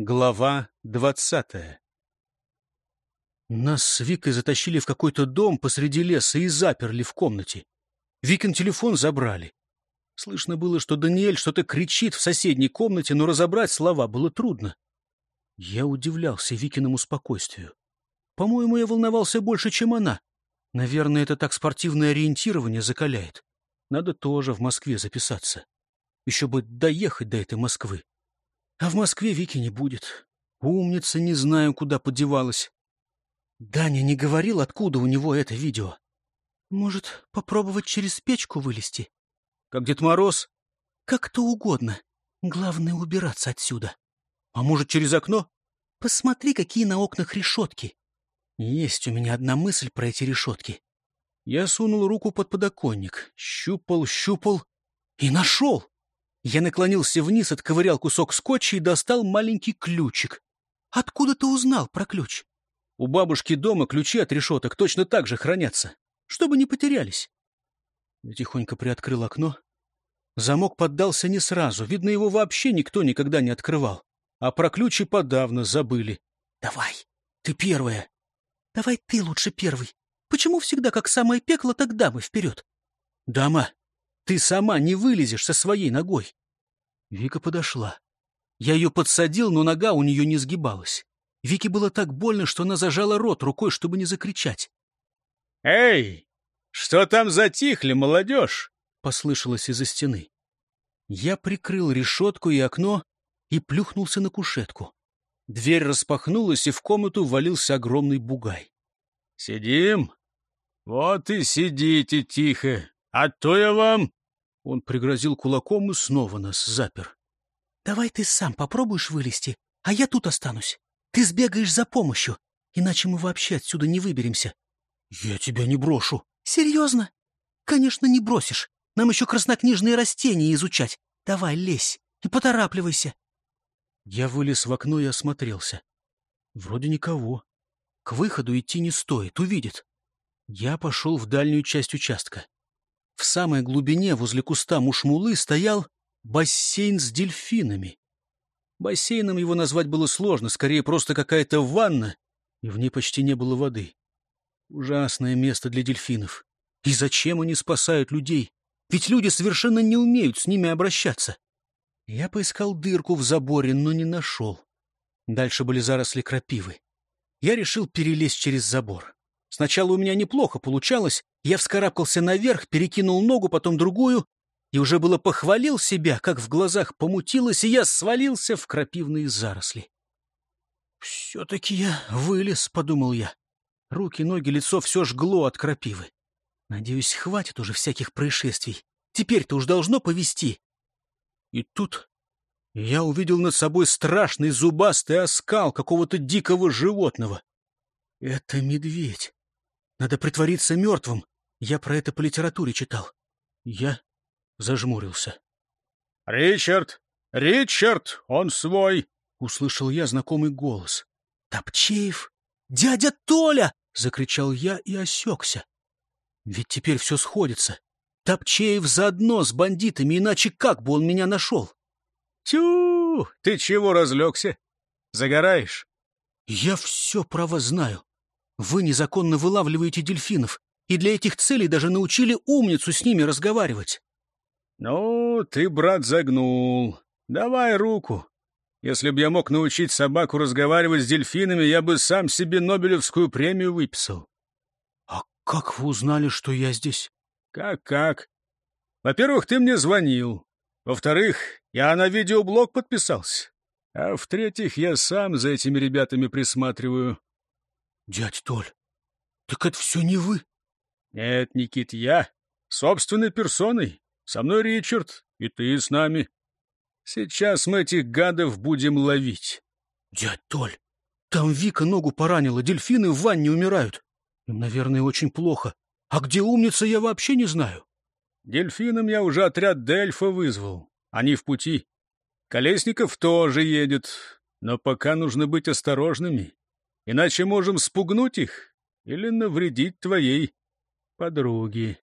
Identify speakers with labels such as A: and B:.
A: Глава двадцатая Нас с Викой затащили в какой-то дом посреди леса и заперли в комнате. Викин телефон забрали. Слышно было, что Даниэль что-то кричит в соседней комнате, но разобрать слова было трудно. Я удивлялся Викиному спокойствию. По-моему, я волновался больше, чем она. Наверное, это так спортивное ориентирование закаляет. Надо тоже в Москве записаться. Еще бы доехать до этой Москвы. А в Москве Вики не будет. Умница, не знаю, куда подевалась. Даня не говорил, откуда у него это видео. Может, попробовать через печку вылезти? Как Дед Мороз? Как-то угодно. Главное — убираться отсюда. А может, через окно? Посмотри, какие на окнах решетки. Есть у меня одна мысль про эти решетки. Я сунул руку под подоконник, щупал, щупал и нашел. Я наклонился вниз, отковырял кусок скотча и достал маленький ключик. Откуда ты узнал про ключ? У бабушки дома ключи от решеток точно так же хранятся, чтобы не потерялись. Я тихонько приоткрыл окно. Замок поддался не сразу. Видно, его вообще никто никогда не открывал. А про ключи подавно забыли. — Давай, ты первая. — Давай ты лучше первый. Почему всегда как самое пекло, так дамы вперед? — Дама, ты сама не вылезешь со своей ногой. Вика подошла. Я ее подсадил, но нога у нее не сгибалась. Вике было так больно, что она зажала рот рукой, чтобы не закричать.
B: «Эй, что там затихли, молодежь?»
A: — послышалось из-за стены. Я прикрыл решетку и окно и плюхнулся на кушетку. Дверь распахнулась, и в комнату ввалился огромный бугай.
B: «Сидим? Вот и сидите тихо, а то я вам...»
A: Он пригрозил кулаком и снова нас запер. — Давай ты сам попробуешь вылезти, а я тут останусь. Ты сбегаешь за помощью, иначе мы вообще отсюда не выберемся. — Я тебя не брошу. — Серьезно? — Конечно, не бросишь. Нам еще краснокнижные растения изучать. Давай, лезь и поторапливайся. Я вылез в окно и осмотрелся. Вроде никого. К выходу идти не стоит, увидит. Я пошел в дальнюю часть участка. В самой глубине, возле куста мушмулы, стоял бассейн с дельфинами. Бассейном его назвать было сложно, скорее просто какая-то ванна, и в ней почти не было воды. Ужасное место для дельфинов. И зачем они спасают людей? Ведь люди совершенно не умеют с ними обращаться. Я поискал дырку в заборе, но не нашел. Дальше были заросли крапивы. Я решил перелезть через забор. Сначала у меня неплохо получалось, я вскарабкался наверх, перекинул ногу, потом другую, и уже было похвалил себя, как в глазах помутилось, и я свалился в крапивные заросли. «Все-таки я вылез», — подумал я. Руки, ноги, лицо все жгло от крапивы. Надеюсь, хватит уже всяких происшествий. Теперь-то уж должно повести. И тут я увидел над собой страшный зубастый оскал какого-то дикого животного. Это медведь. Надо притвориться мертвым, я про это по литературе читал. Я зажмурился.
B: — Ричард! Ричард! Он свой!
A: — услышал я знакомый голос. — Топчеев! Дядя Толя! — закричал я и осекся. Ведь теперь все сходится. Топчеев заодно с бандитами, иначе как бы он меня нашел?
B: — Тю! Ты чего разлегся? Загораешь?
A: — Я все про вас знаю. Вы незаконно вылавливаете дельфинов и для этих целей даже научили умницу с ними разговаривать.
B: — Ну, ты, брат, загнул. Давай руку. Если бы я мог научить собаку разговаривать с дельфинами, я бы сам себе Нобелевскую премию выписал.
A: — А как вы узнали, что я здесь?
B: Как-как? Во-первых, ты мне звонил. Во-вторых, я на видеоблог подписался. А в-третьих, я сам за этими ребятами присматриваю.
A: — Дядь Толь, так это все не вы?
B: Нет, Никит, я. Собственной персоной. Со мной Ричард, и ты с нами. Сейчас мы этих гадов будем ловить.
A: Дядь Толь, там Вика ногу поранила, дельфины в ванне умирают. Им, наверное, очень плохо. А где умница, я вообще не знаю.
B: Дельфинам я уже отряд Дельфа вызвал. Они в пути. Колесников тоже едет. Но пока нужно быть осторожными. Иначе можем спугнуть их или навредить твоей подруги.